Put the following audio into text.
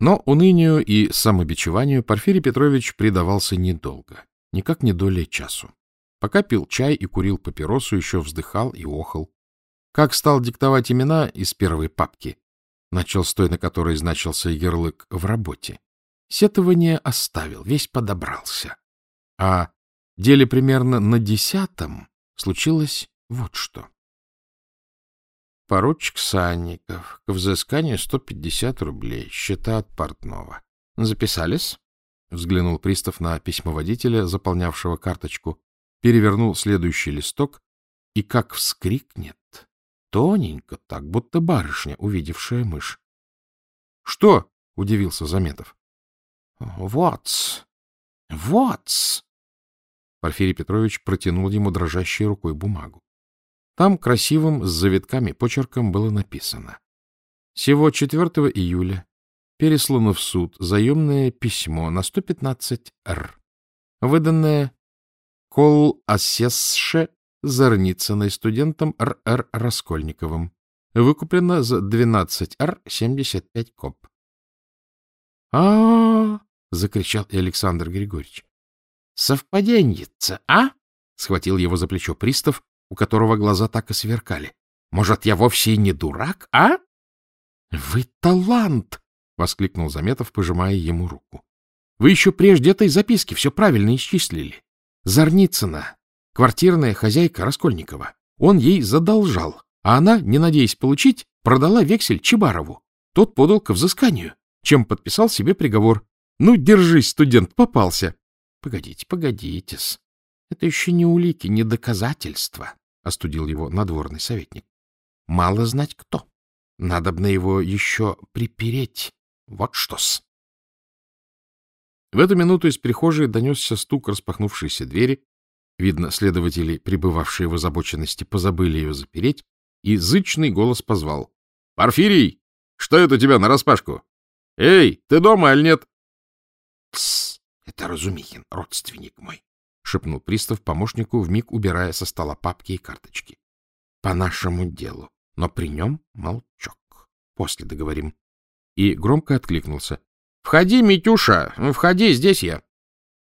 Но унынию и самобичеванию Порфирий Петрович предавался недолго, никак не долей часу. Пока пил чай и курил папиросу, еще вздыхал и охал. Как стал диктовать имена из первой папки, начал с той, на которой значился ярлык «в работе», сетование оставил, весь подобрался. А деле примерно на десятом случилось вот что. Поручик Санников. К взысканию 150 рублей. Счета от портного. Записались? Взглянул пристав на письмоводителя, заполнявшего карточку, перевернул следующий листок и как вскрикнет. Тоненько так, будто барышня, увидевшая мышь. — Что? — удивился Заметов. — Вот, вот. Порфирий Петрович протянул ему дрожащей рукой бумагу. Там красивым с завитками почерком было написано. Всего 4 июля переслано в суд заемное письмо на 115 Р, выданное Кол Асесше Зарницыной студентом Р.Р. Раскольниковым. Выкуплено за 12 Р 75 коп. -а, -а закричал и Александр Григорьевич. — Совпаденьица, а? — схватил его за плечо пристав у которого глаза так и сверкали. Может, я вовсе и не дурак, а? — Вы талант! — воскликнул Заметов, пожимая ему руку. — Вы еще прежде этой записки все правильно исчислили. Зарницына, квартирная хозяйка Раскольникова. Он ей задолжал, а она, не надеясь получить, продала вексель Чебарову. Тот подал к взысканию, чем подписал себе приговор. Ну, держись, студент, попался. Погодите, погодите-с. Это еще не улики, не доказательства, — остудил его надворный советник. Мало знать кто. Надо бы на его еще припереть. Вот что-с. В эту минуту из прихожей донесся стук распахнувшейся двери. Видно, следователи, пребывавшие в озабоченности, позабыли ее запереть, и зычный голос позвал. — Порфирий! Что это тебя нараспашку? Эй, ты дома, аль нет? — Тссс, это Разумихин, родственник мой шепнул пристав помощнику, вмиг убирая со стола папки и карточки. — По нашему делу, но при нем молчок. После договорим. И громко откликнулся. — Входи, Митюша, входи, здесь я.